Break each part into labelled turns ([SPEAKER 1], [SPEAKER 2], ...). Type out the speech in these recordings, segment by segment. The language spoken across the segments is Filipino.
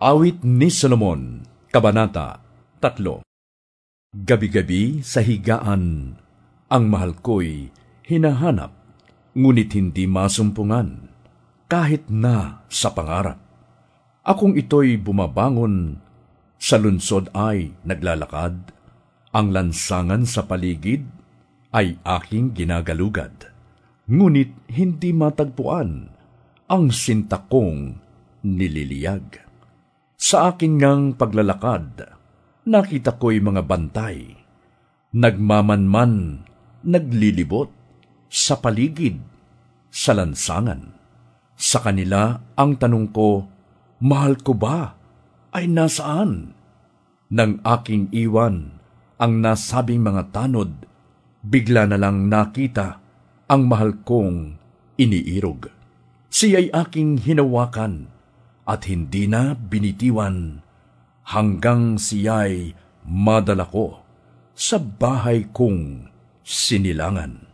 [SPEAKER 1] Awit ni Solomon, Kabanata 3 Gabi-gabi sa higaan, ang mahal ko'y hinahanap, ngunit hindi masumpungan, kahit na sa pangarap. Akong ito'y bumabangon, sa lunsod ay naglalakad, ang lansangan sa paligid ay aking ginagalugad. Ngunit hindi matagpuan ang sinta kong nililiyag. Sa akin ngang paglalakad, nakita ko'y mga bantay, nagmamanman, naglilibot, sa paligid, sa lansangan. Sa kanila ang tanong ko, mahal ko ba ay nasaan? Nang aking iwan ang nasabing mga tanod, bigla na lang nakita ang mahal kong iniirog. Siya'y aking hinawakan, at hindi na binitiwan hanggang siya'y madala ko sa bahay kong sinilangan.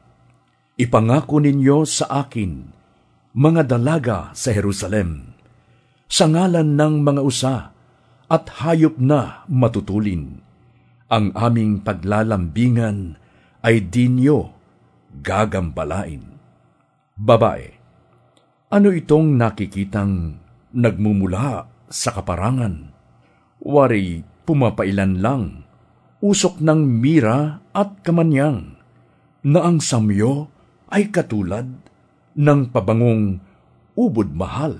[SPEAKER 1] Ipangako ninyo sa akin, mga dalaga sa Jerusalem, sa ngalan ng mga usa at hayop na matutulin, ang aming paglalambingan ay dinyo gagambalain. Babae, ano itong nakikitang nagmumula sa kaparangan. Wari pumapailan lang, usok ng mira at kamanyang, na ang samyo ay katulad ng pabangong ubod mahal.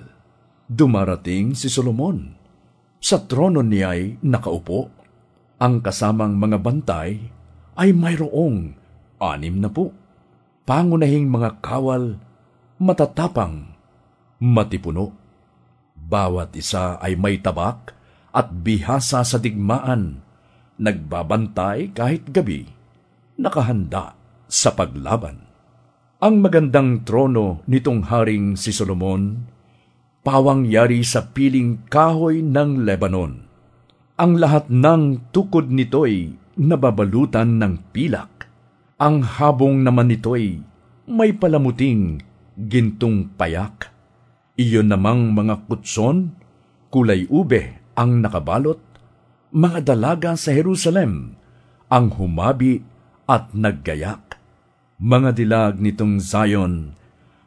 [SPEAKER 1] Dumarating si Solomon. Sa trono niya ay nakaupo. Ang kasamang mga bantay ay mayroong anim na po. Pangunahing mga kawal, matatapang, matipuno bawat isa ay may tabak at bihasa sa digmaan, nagbabantay kahit gabi, nakahanda sa paglaban. Ang magandang trono nitong haring si Solomon, pawang yari sa piling kahoy ng Lebanon. Ang lahat ng tukod nito'y nababalutan ng pilak. Ang habong naman nito'y may palamuting gintong payak iyon namang mga kutson, kulay ube ang nakabalot, mga dalaga sa Jerusalem ang humabi at naggayak. Mga dilag nitong Zion,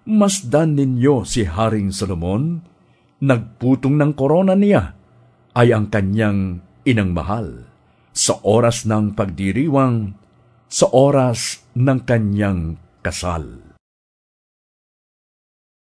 [SPEAKER 1] masdan ninyo si Haring Solomon, nagputong ng korona niya, ay ang kanyang inang mahal sa oras ng pagdiriwang, sa oras ng kanyang kasal.